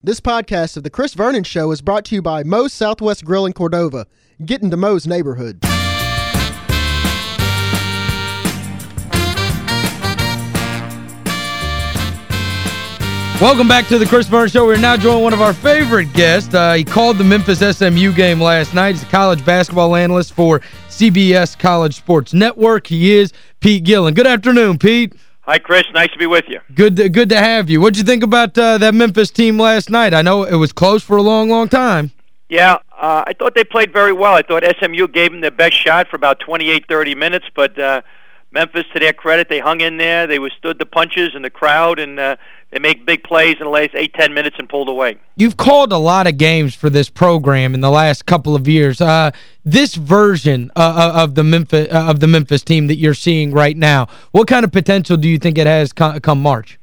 This podcast of The Chris Vernon Show is brought to you by Moe's Southwest Grill in Cordova. Get into Moe's neighborhood. Welcome back to the Chris Vernon Show. We're now joining one of our favorite guests. Uh, he called the Memphis SMU game last night. He's a college basketball analyst for CBS College Sports Network. He is Pete Gillen. Good afternoon, Pete. Hi, Chris. Nice to be with you. Good to, good to have you. What'd you think about uh, that Memphis team last night? I know it was close for a long, long time. Yeah, uh, I thought they played very well. I thought SMU gave them their best shot for about 28, 30 minutes, but uh, Memphis, to their credit, they hung in there. They withstood the punches and the crowd, and uh, they make big plays in the last eight, ten minutes and pulled away. You've called a lot of games for this program in the last couple of years. Uh, this version uh, uh of the Memphis uh, of the Memphis team that you're seeing right now, what kind of potential do you think it has come March?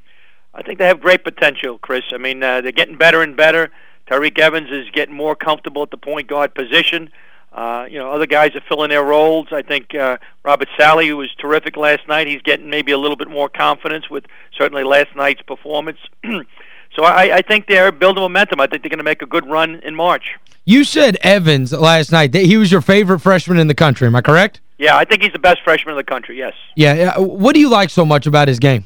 I think they have great potential, Chris. I mean, uh, they're getting better and better. Tyreke Evans is getting more comfortable at the point guard position. Uh, you know, other guys are filling their roles. I think uh, Roburt Sallie, who was terrific last night, he's getting maybe a little bit more confidence with certainly last night's performance. so I, I think they're building momentum. I think they're going to make a good run in March. You said Evans last night. That he was your favorite freshman in the country. Am I correct? Yeah, I think he's the best freshman in the country, yes. Yeah. What do you like so much about his game?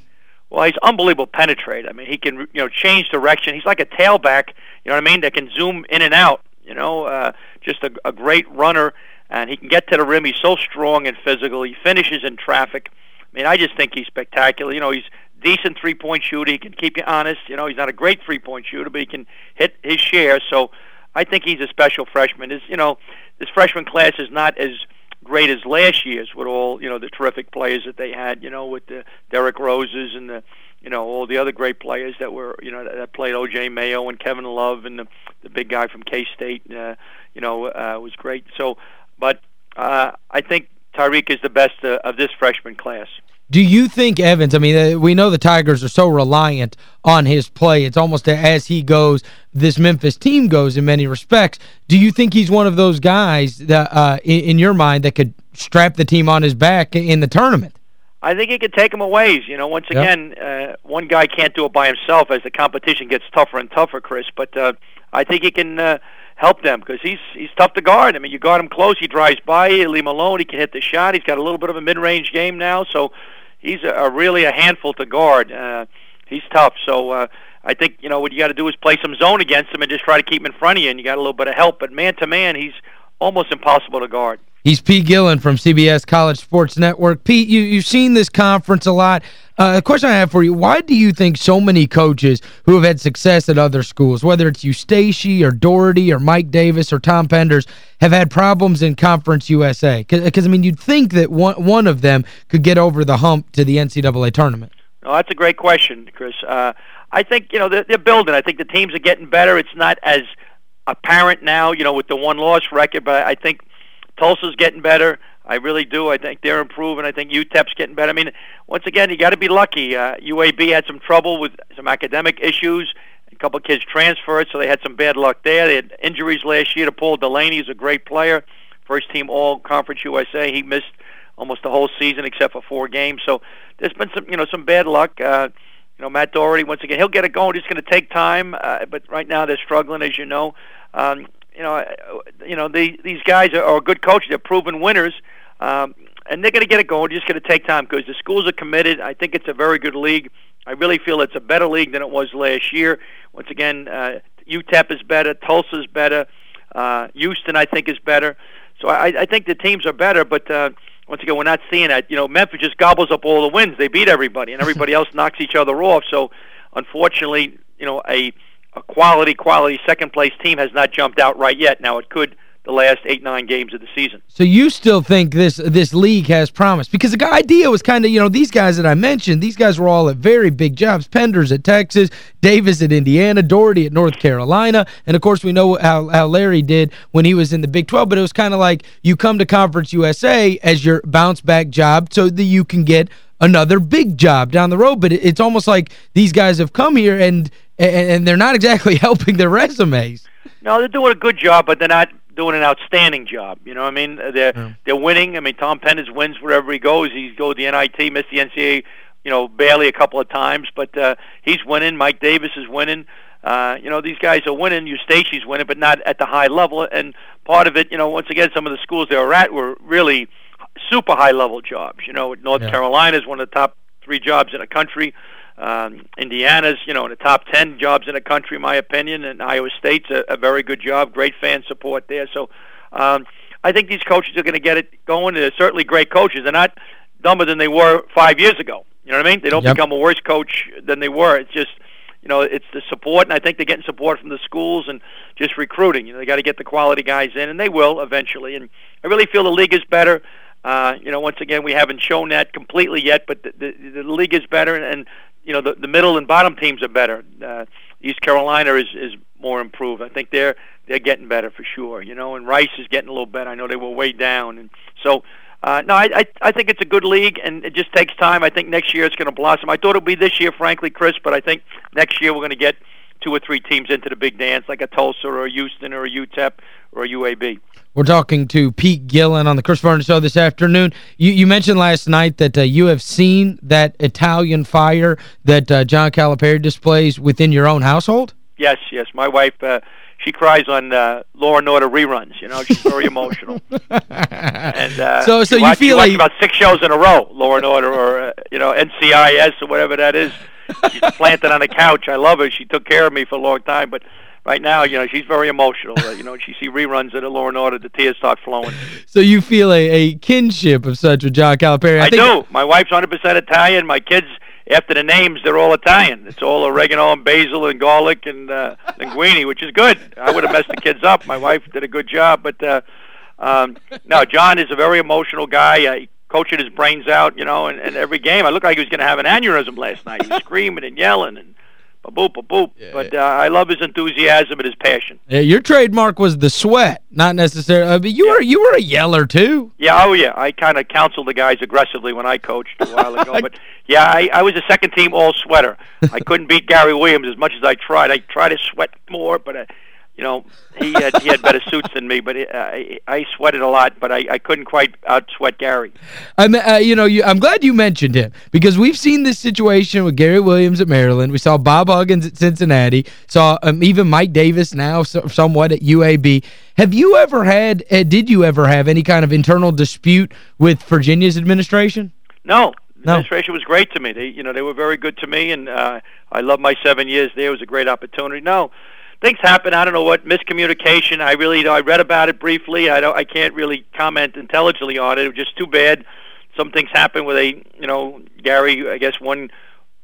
Well, he's unbelievable penetrate. I mean, he can, you know, change direction. He's like a tailback, you know what I mean, that can zoom in and out you know, uh, just a, a great runner, and he can get to the rim. He's so strong and physical. He finishes in traffic. I mean, I just think he's spectacular. You know, he's decent three-point shooter. He can keep you honest. You know, he's not a great three-point shooter, but he can hit his share. So I think he's a special freshman. Is you know, this freshman class is not as great as last year's with all you know the terrific players that they had. You know, with the Derrick Roses and the you know all the other great players that were you know that played O.J. Mayo and Kevin Love and the the big guy from K State. Uh, you know uh, was great. So, but uh, I think Tyreke is the best uh, of this freshman class. Do you think Evans, I mean, uh, we know the Tigers are so reliant on his play. It's almost as he goes, this Memphis team goes in many respects. Do you think he's one of those guys that, uh, in, in your mind that could strap the team on his back in the tournament? I think he could take them a ways. You know, once again, uh, one guy can't do it by himself as the competition gets tougher and tougher, Chris. But uh, I think he can uh, help them because he's he's tough to guard. I mean, you guard him close, he drives by you, leave him alone, he can hit the shot. He's got a little bit of a mid-range game now, so he's a, a really a handful to guard. Uh, he's tough. So uh, I think you know what you got to do is play some zone against him and just try to keep him in front of you, and you got a little bit of help. But man to man, he's almost impossible to guard. He's Pete Gillen from CBS College Sports Network. Pete, you, you've seen this conference a lot. Uh, a question I have for you, why do you think so many coaches who have had success at other schools, whether it's Eustachy or Doherty or Mike Davis or Tom Penders, have had problems in Conference USA? Because, I mean, you'd think that one, one of them could get over the hump to the NCAA tournament. No, that's a great question, Chris. Uh, I think, you know, they're, they're building. I think the teams are getting better. It's not as apparent now, you know, with the one-loss record, but I think Tulsa's getting better. I really do. I think they're improving. I think UTEP's getting better. I mean, once again, you got to be lucky. Uh, UAB had some trouble with some academic issues. A couple of kids transferred, so they had some bad luck there. They had injuries last year to Paul Delaney. He's a great player, first team All Conference USA. He missed almost the whole season except for four games. So there's been some, you know, some bad luck. Uh, you know, Matt Doherty once again, he'll get it going. It's going to take time, uh, but right now they're struggling, as you know. Um, you know, you know, they, these guys are, are good coaches. They're proven winners, um, and they're going to get it going. It's just going to take time because the schools are committed. I think it's a very good league. I really feel it's a better league than it was last year. Once again, uh, UTEP is better, Tulsa is better, uh, Houston I think is better. So I, I think the teams are better, but uh, once again, we're not seeing that. You know, Memphis just gobbles up all the wins. They beat everybody, and everybody else knocks each other off. So, unfortunately, you know, a a quality, quality second place team has not jumped out right yet. Now it could the last eight, nine games of the season. So you still think this this league has promise? Because the idea was kind of, you know, these guys that I mentioned, these guys were all at very big jobs. Penders at Texas, Davis at Indiana, Doherty at North Carolina, and of course we know how, how Larry did when he was in the Big 12, but it was kind of like you come to Conference USA as your bounce-back job so that you can get another big job down the road. But it's almost like these guys have come here and and and they're not exactly helping their resumes. No, they're doing a good job, but they're not doing an outstanding job. You know what I mean? They're yeah. they're winning. I mean, Tom Penders wins wherever he goes. He's go to the NIT, missed the NCAA, you know, barely a couple of times, but uh, he's winning. Mike Davis is winning. uh, you know, these guys are winning. Eustachy's winning, but not at the high level. And part of it, you know, once again, some of the schools they were at were really super high level jobs. You know, North yeah. Carolina is one of the top three jobs in the country. Um, Indiana's, you know, in the top 10 jobs in the country, in my opinion, and Iowa State's a, a very good job, great fan support there. So um, I think these coaches are going to get it going. They're certainly great coaches. They're not dumber than they were five years ago. You know what I mean? They don't yep. become a worse coach than they were. It's just, you know, it's the support, and I think they're getting support from the schools and just recruiting. You know, they got to get the quality guys in, and they will eventually. And I really feel the league is better. Uh, you know, once again, we haven't shown that completely yet, but the, the, the league is better, and, and you know, the, the middle and bottom teams are better. Uh, East Carolina is is more improved. I think they're they're getting better for sure. You know, and Rice is getting a little better. I know they were way down, and so uh, no, I, I I think it's a good league, and it just takes time. I think next year it's going to blossom. I thought it would be this year, frankly, Chris, but I think next year we're going to get two or three teams into the big dance, like a Tulsa or a Houston or a UTEP or a UAB. We're talking to Pete Gillen on the Chris Vernon Show this afternoon. You, you mentioned last night that uh, you have seen that Italian fire that uh, John Calipari displays within your own household? Yes, yes. My wife, uh, she cries on uh, Law and Order reruns. You know, she's very emotional. and uh, So so you watch, feel like... about six shows in a row, Law and Order or, uh, you know, NCIS or whatever that is. She's planted on the couch. I love her. She took care of me for a long time, but right now, you know, she's very emotional. Uh, you know, she see reruns of the Law and Order, the tears start flowing. So you feel a, a kinship of such with John Calipari? I, I do. My wife's 100% Italian. My kids, after the names, they're all Italian. It's all oregano and basil and garlic and uh, linguine, which is good. I would have messed the kids up. My wife did a good job, but uh, um, no, John is a very emotional guy. Uh, he coaching his brains out, you know, and, and every game. I looked like he was going to have an aneurysm last night. He was screaming and yelling and boop, boop, boop. Yeah, but uh, I love his enthusiasm and his passion. Yeah, your trademark was the sweat, not necessarily. Uh, but you yeah. were you were a yeller too. Yeah, oh yeah. I kind of counseled the guys aggressively when I coached a while ago. but yeah, I, I was a second team all sweater. I couldn't beat Gary Williams as much as I tried. I tried to sweat more, but. I, you know, he had he had better suits than me, but it, I I sweated a lot, but I I couldn't quite out sweat Gary. I'm uh, you know, you, I'm glad you mentioned him because we've seen this situation with Gary Williams at Maryland. We saw Bob Huggins at Cincinnati, saw um, even Mike Davis now so, somewhat at UAB. Have you ever had uh, did you ever have any kind of internal dispute with Virginia's administration? No, no. administration was great to me. They, you know, they were very good to me, and uh, I love my seven years there. It was a great opportunity. No, things happen. I don't know what miscommunication. I really, I read about it briefly. I don't, I can't really comment intelligently on it. It was just too bad. Some things happen where they, you know, Gary. I guess one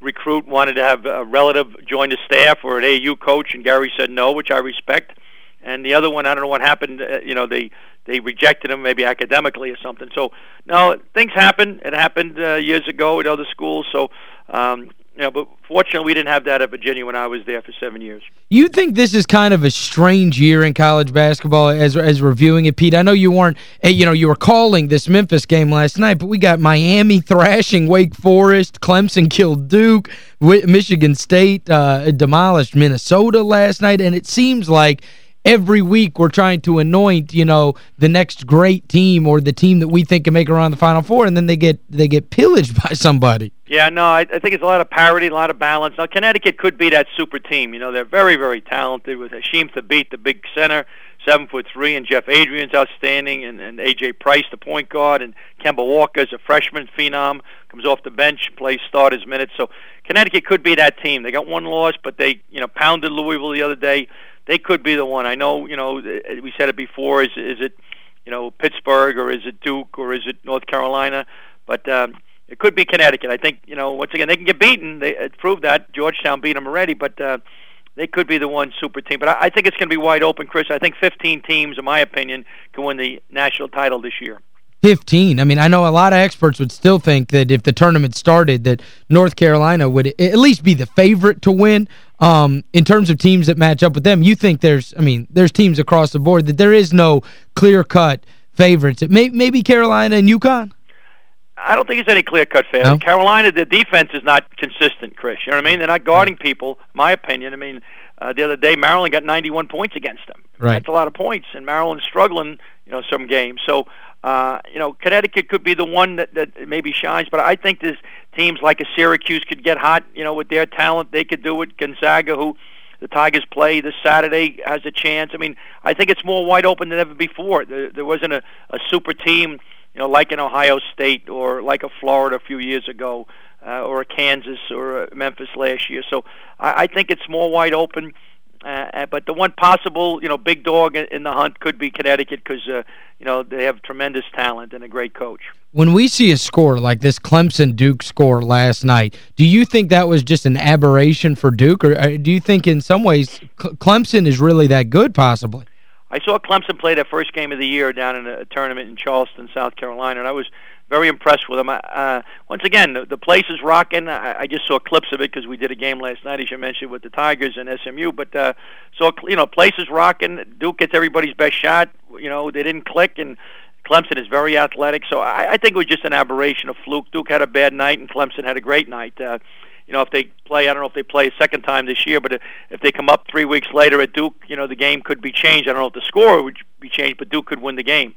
recruit wanted to have a relative join the staff or an AU coach, and Gary said no, which I respect. And the other one, I don't know what happened. Uh, you know, they they rejected him maybe academically or something. So no, things happen. It happened uh, years ago at other schools. So um, know, but fortunately, we didn't have that at Virginia when I was there for seven years. You think this is kind of a strange year in college basketball as as reviewing it, Pete? I know you weren't, eh, you know, you were calling this Memphis game last night, but we got Miami thrashing Wake Forest, Clemson killed Duke, Michigan State uh, demolished Minnesota last night, and it seems like – every week we're trying to anoint, you know, the next great team or the team that we think can make around the Final Four, and then they get they get pillaged by somebody. Yeah, no, I, I think it's a lot of parity, a lot of balance. Now, Connecticut could be that super team. You know, they're very, very talented with Hasheem Thabeet, the big center, seven foot three, and Jeff Adrien's outstanding, and, and A.J. Price, the point guard, and Kemba Walker is a freshman phenom, comes off the bench, plays starters minutes. So Connecticut could be that team. They got one loss, but they, you know, pounded Louisville the other day they could be the one. I know, you know, we said it before. Is is it, you know, Pittsburgh or is it Duke or is it North Carolina? But um, it could be Connecticut. I think, you know, once again, they can get beaten. They it proved that Georgetown beat them already, but uh, they could be the one super team. But I, I think it's going to be wide open, Chris. I think 15 teams, in my opinion, can win the national title this year. 15. I mean, I know a lot of experts would still think that if the tournament started that North Carolina would at least be the favorite to win. Um, in terms of teams that match up with them, you think there's, I mean, there's teams across the board that there is no clear-cut favorites. May, maybe Carolina and UConn? I don't think it's any clear-cut favorite. No? Carolina, the defense is not consistent, Chris. You know what I mean? They're not guarding people, my opinion. I mean, uh, the other day, Maryland got 91 points against them. Right. That's a lot of points, and Maryland's struggling, you know, some games. So uh, you know, Connecticut could be the one that, that maybe shines, but I think there's teams like a Syracuse could get hot, you know, with their talent. They could do it. Gonzaga, who the Tigers play this Saturday has a chance. I mean, I think it's more wide open than ever before. There, there wasn't a, a super team, you know, like an Ohio State or like a Florida a few years ago, uh, or a Kansas or a Memphis last year. So I, I think it's more wide open. Uh, uh but the one possible, you know, big dog in the hunt could be Connecticut because, uh, you know, they have tremendous talent and a great coach. When we see a score like this Clemson-Duke score last night, do you think that was just an aberration for Duke? Or uh, do you think in some ways Clemson is really that good possibly? I saw Clemson play their first game of the year down in a tournament in Charleston, South Carolina, and I was very impressed with them. Uh, once again, the, the place is rocking. I, I just saw clips of it because we did a game last night, as you mentioned, with the Tigers and SMU. But uh, so you know, place is rocking. Duke gets everybody's best shot. You know, they didn't click, and Clemson is very athletic, so I, I think it was just an aberration of fluke. Duke had a bad night, and Clemson had a great night. Uh, you know, if they play, I don't know if they play a second time this year, but if they come up three weeks later at Duke, you know, the game could be changed. I don't know if the score would be changed, but Duke could win the game.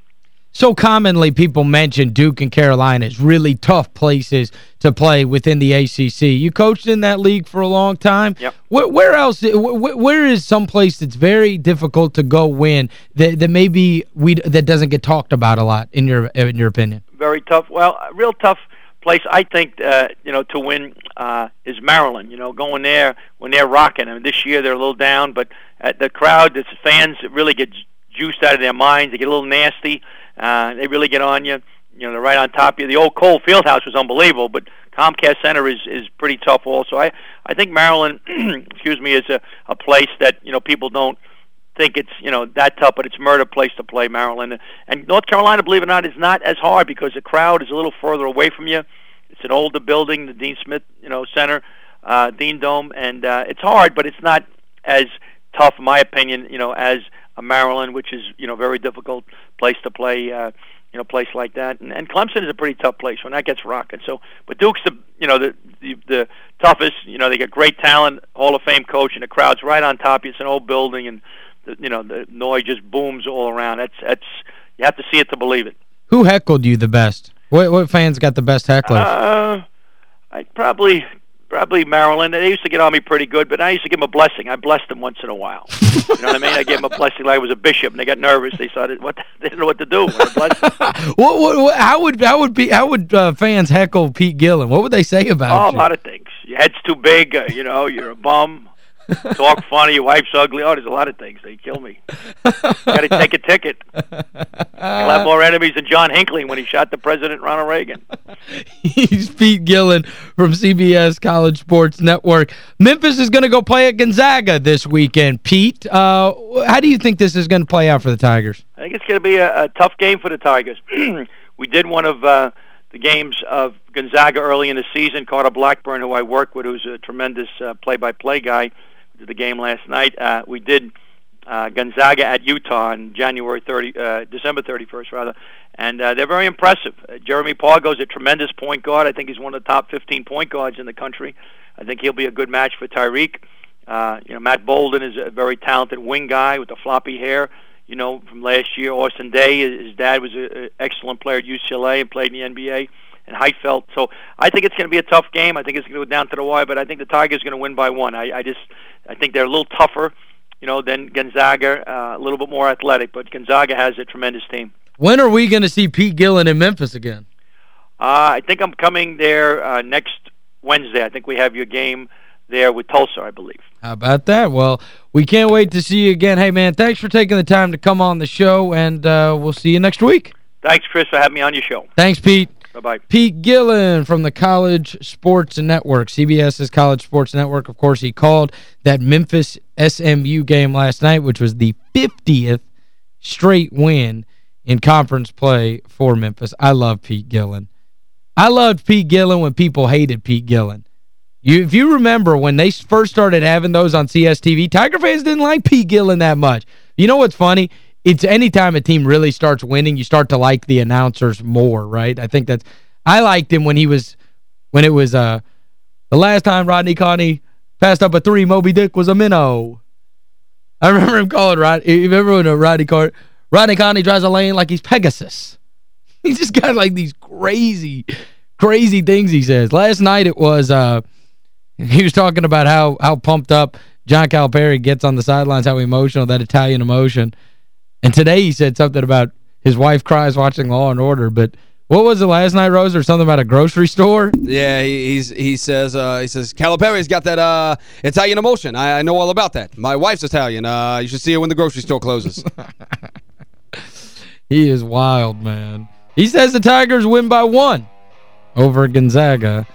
So commonly people mention Duke and Carolina as really tough places to play within the ACC. You coached in that league for a long time. Yep. Where, where else where, where is some place that's very difficult to go win that that maybe we that doesn't get talked about a lot in your in your opinion? Very tough. Well, a real tough place I think uh, you know to win uh, is Maryland. You know, going there when they're rocking. I mean, this year they're a little down, but at the crowd, the fans really get juiced out of their minds. They get a little nasty. Uh, they really get on you. You know, they're right on top of you. The old Cole Fieldhouse was unbelievable, but Comcast Center is is pretty tough also. I I think Maryland, excuse me, is a a place that you know people don't think it's you know that tough, but it's murder place to play Maryland. And North Carolina, believe it or not, is not as hard because the crowd is a little further away from you. It's an older building, the Dean Smith you know Center, uh, Dean Dome, and uh, it's hard, but it's not as tough, in my opinion, you know, as Maryland, which is you know very difficult place to play. Uh, you know, place like that, and, and Clemson is a pretty tough place when that gets rocking. So, but Duke's the you know the, the the toughest. You know, they get great talent, Hall of Fame coach, and the crowd's right on top. It's an old building, and the, you know the noise just booms all around. That's that's you have to see it to believe it. Who heckled you the best? What what fans got the best hecklers? Uh, I probably probably Maryland. They used to get on me pretty good, but I used to give them a blessing. I blessed them once in a while. you know what I mean? I gave them a blessing like I was a bishop, and they got nervous. They started what they didn't know what to do. what, what, how would how would be how would uh, fans heckle Pete Gillen? What would they say about oh, you? a lot of things. Your head's too big. Uh, you know, you're a bum. Talk funny, your wife's ugly. Oh, there's a lot of things. They kill me. Got to take a ticket. I'll have more enemies than John Hinckley when he shot the president, Ronald Reagan. He's Pete Gillen from CBS College Sports Network. Memphis is going to go play at Gonzaga this weekend. Pete, uh, how do you think this is going to play out for the Tigers? I think it's going to be a, a tough game for the Tigers. we did one of uh, the games of Gonzaga early in the season. Carter Blackburn, who I work with, who's a tremendous uh, play-by-play guy, the game last night. Uh, we did uh, Gonzaga at Utah on January 30, uh, December 31st, rather, and uh, they're very impressive. Uh, Jeremy Pargo's a tremendous point guard. I think he's one of the top 15 point guards in the country. I think he'll be a good match for Tyreke. Uh, you know, Matt Bouldin is a very talented wing guy with the floppy hair. You know, from last year, Austin Daye, his dad was an excellent player at UCLA and played in the NBA and Heytvelt. So I think it's going to be a tough game. I think it's going to go down to the wire, but I think the Tigers are going to win by one. I, I just I think they're a little tougher, you know, than Gonzaga, uh, a little bit more athletic, but Gonzaga has a tremendous team. When are we going to see Pete Gillen in Memphis again? Uh, I think I'm coming there uh, next Wednesday. I think we have your game there with Tulsa, I believe. How about that? Well, we can't wait to see you again. Hey, man, thanks for taking the time to come on the show, and uh, we'll see you next week. Thanks, Chris, for having me on your show. Thanks, Pete. Bye-bye. Pete Gillen from the College Sports Network, CBS's College Sports Network. Of course, he called that Memphis SMU game last night, which was the 50th straight win in conference play for Memphis. I love Pete Gillen. I loved Pete Gillen when people hated Pete Gillen. You, if you remember when they first started having those on CSTV, Tiger fans didn't like Pete Gillen that much. You know what's funny? It's anytime a team really starts winning, you start to like the announcers more, right? I think that's I liked him when he was when it was uh the last time Rodney Carney passed up a three, Moby Dick was a minnow. I remember him calling Rod remember when a Rodney Car Rodney Carney drives a lane like he's Pegasus. He's just got like these crazy crazy things he says. Last night it was uh he was talking about how how pumped up John Calipari gets on the sidelines, how emotional, that Italian emotion. And today he said something about his wife cries watching Law and Order, but what was it last night, Rose, or something about a grocery store? Yeah, he, he's he says uh, he says Calipari's got that uh, Italian emotion. I, I know all about that. My wife's Italian. Uh, you should see her when the grocery store closes. he is wild, man. He says the Tigers win by one over Gonzaga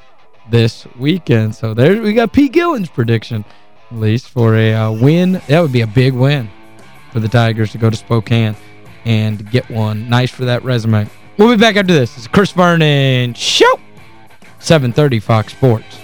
this weekend. So there we got Pete Gillen's prediction, at least, for a uh, win. That would be a big win for the Tigers to go to Spokane and get one. Nice for that resume. We'll be back after this. It's Chris Vernon Show, 730 Fox Sports.